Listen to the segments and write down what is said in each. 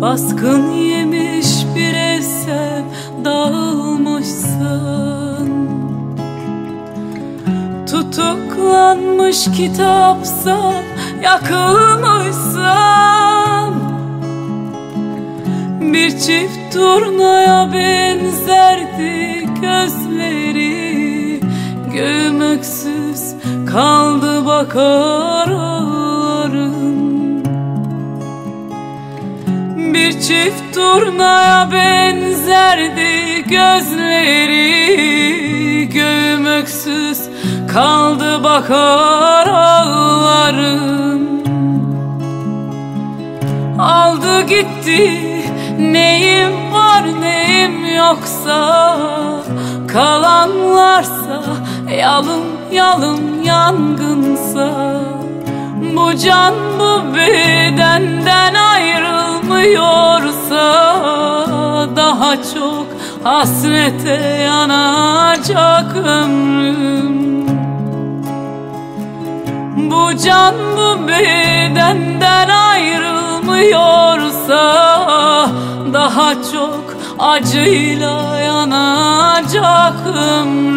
Baskın yemiş bir evsem dağılmışsın. Tutuklanmış kitapsa yakılmışsın. Bir çift turnaya benzerdi gözleri. Gömüksüz kaldı bakar çift turnaya benzerdi gözleri. Göğüm öksüz kaldı bakar ağlarım. Aldı gitti neyim var neyim yoksa. Kalanlarsa yalın yalın yangınsa. Bu can bu bedenden ayrılmıyorsa Daha çok hasrete yanacak ömrüm. Bu can bu bedenden ayrılmıyorsa Daha çok acıyla yanacak ömrüm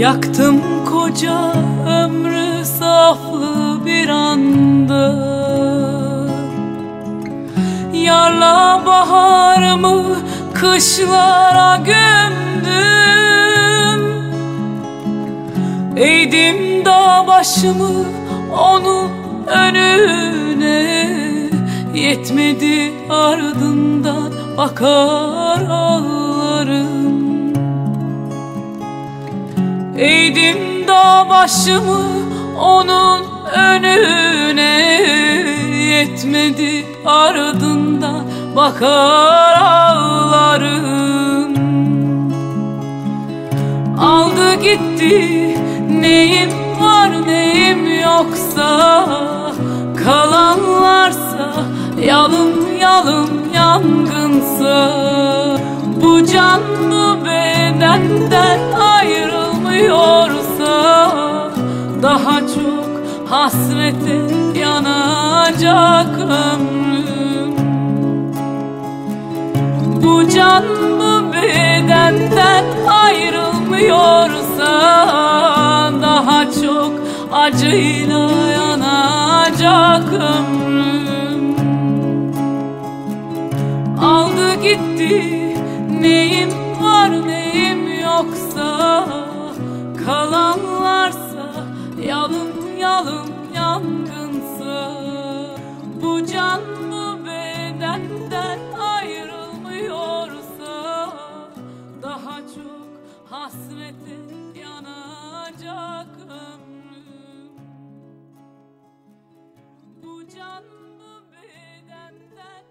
Yaktım koca ömrü saflı bir anda. Yarla baharımı kışlara gömdüm. Eğdim dağ başımı onun önüne. Yetmedi ardından bakar ağlarım Eğdim dağ başımı onun önüne. Yetmedi ardında bakar ağlarım. Aldı gitti neyim var neyim yoksa. Kalanlarsa yalın yalın yangınsa. Bu can bu bedenden ayrılmıyorsa Daha çok hasrete yanacak ömrüm. Bu can bu bedenden ayrılmıyorsa Daha çok acıyla yanacak ömrüm. Aldı gitti neyim var neyim yoksa Kalanlarsa yalın yalın yangınsa Bu can bu bedenden ayrılmıyorsa Daha çok hasrete yanacak ömrüm. Bu can bu bedenden